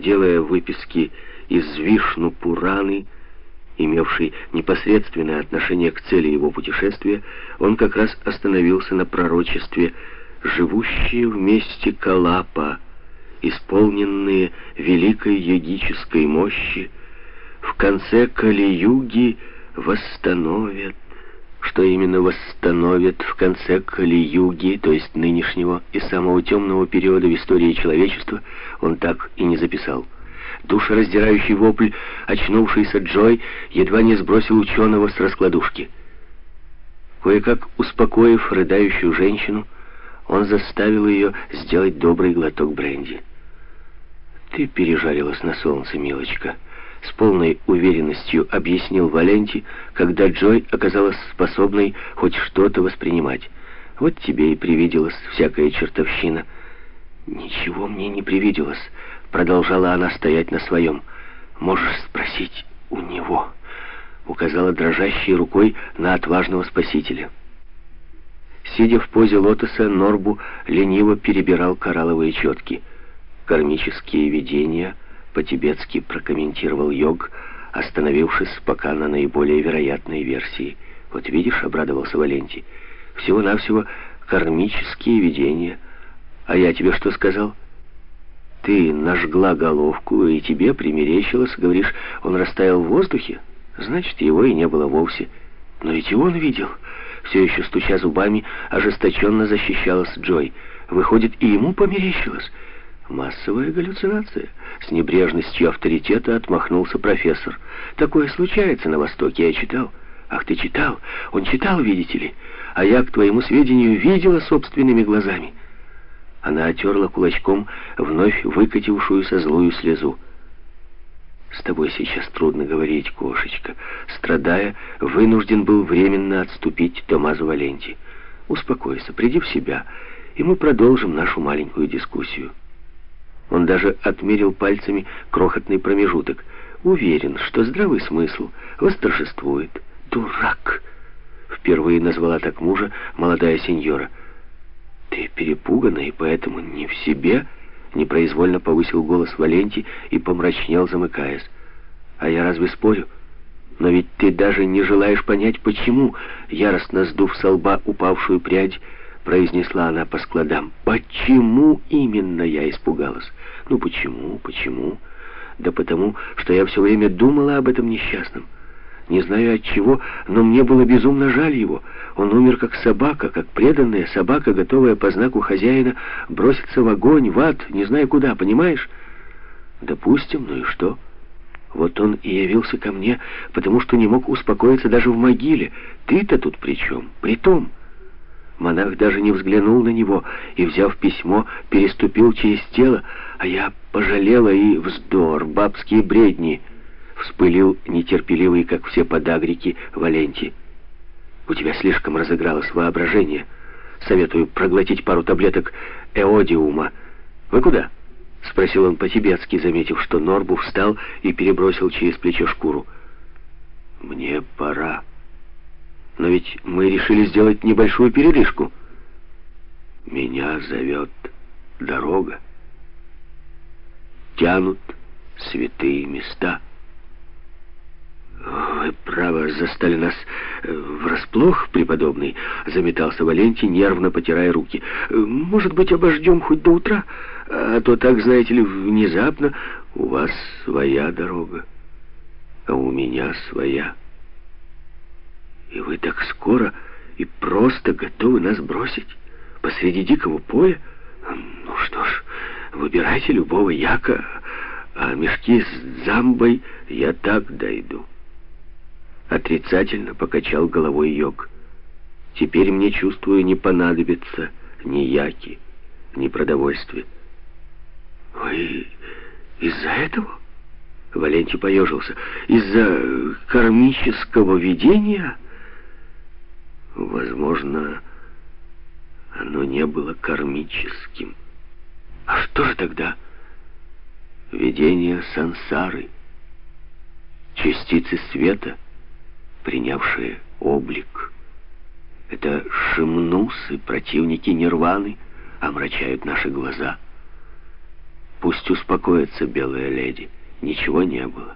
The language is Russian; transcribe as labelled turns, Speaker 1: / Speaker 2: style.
Speaker 1: делая выписки из Вишну Пураны, имевший непосредственное отношение к цели его путешествия, он как раз остановился на пророчестве «Живущие вместе Калапа», исполненные великой йогической мощи, в конце Кали-юги восстановят что именно восстановит в конце Кали-юги, то есть нынешнего и самого темного периода в истории человечества, он так и не записал. Душераздирающий вопль, очнувшийся Джой, едва не сбросил ученого с раскладушки. Кое-как успокоив рыдающую женщину, он заставил ее сделать добрый глоток бренди. «Ты пережарилась на солнце, милочка», с полной уверенностью объяснил Валенти, когда Джой оказалась способной хоть что-то воспринимать. «Вот тебе и привиделась всякая чертовщина». «Ничего мне не привиделось», — продолжала она стоять на своем. «Можешь спросить у него», — указала дрожащей рукой на отважного спасителя. Сидя в позе лотоса, Норбу лениво перебирал коралловые четки. Кармические видения — по-тибетски прокомментировал Йог, остановившись пока на наиболее вероятной версии. «Вот видишь», — обрадовался Валентий, — «всего-навсего кармические видения. А я тебе что сказал?» «Ты нажгла головку, и тебе примерещилось, говоришь, он растаял в воздухе? Значит, его и не было вовсе. Но ведь и он видел». Все еще стуча зубами, ожесточенно защищалась Джой. «Выходит, и ему померещилось». Массовая галлюцинация. С небрежностью авторитета отмахнулся профессор. Такое случается на Востоке, я читал. Ах, ты читал? Он читал, видите ли. А я, к твоему сведению, видела собственными глазами. Она отерла кулачком вновь выкатившуюся злую слезу. «С тобой сейчас трудно говорить, кошечка». Страдая, вынужден был временно отступить Томазу Валенти. «Успокойся, приди в себя, и мы продолжим нашу маленькую дискуссию». Он даже отмерил пальцами крохотный промежуток. Уверен, что здравый смысл восторжествует. «Дурак!» — впервые назвала так мужа молодая сеньора. «Ты перепугана и поэтому не в себе?» Непроизвольно повысил голос Валентий и помрачнел, замыкаясь. «А я разве спорю? Но ведь ты даже не желаешь понять, почему?» Яростно сдув со лба упавшую прядь, произнесла она по складам. «Почему именно я испугалась? Ну почему, почему? Да потому, что я все время думала об этом несчастном. Не знаю от чего, но мне было безумно жаль его. Он умер как собака, как преданная собака, готовая по знаку хозяина броситься в огонь, в ад, не знаю куда, понимаешь? Допустим, ну и что?» Вот он и явился ко мне, потому что не мог успокоиться даже в могиле. Ты-то тут при чем? При том... Монах даже не взглянул на него и, взяв письмо, переступил через тело, а я пожалела и вздор, бабские бредни, вспылил нетерпеливый, как все подагрики, Валенти. У тебя слишком разыгралось воображение. Советую проглотить пару таблеток эодиума. Вы куда? Спросил он по-тибетски, заметив, что Норбу встал и перебросил через плечо шкуру. «Мне пора». Но ведь мы решили сделать небольшую передышку. Меня зовет дорога. Тянут святые места. «Вы, право, застали нас э, врасплох, преподобный?» Заметался Валентий, нервно потирая руки. «Может быть, обождем хоть до утра? А то так, знаете ли, внезапно у вас своя дорога, а у меня своя». И вы так скоро и просто готовы нас бросить? Посреди дикого поля? Ну что ж, выбирайте любого яка, а мешки с замбой я так дойду. Отрицательно покачал головой йог. Теперь мне, чувствую, не понадобится ни яки, ни продовольствия. Вы из-за этого? Валентий поежился. Из-за кармического видения? Возможно, оно не было кармическим. А что же тогда? Видение сансары, частицы света, принявшие облик. Это шимнусы, противники нирваны, омрачают наши глаза. Пусть успокоится белая леди. Ничего не было.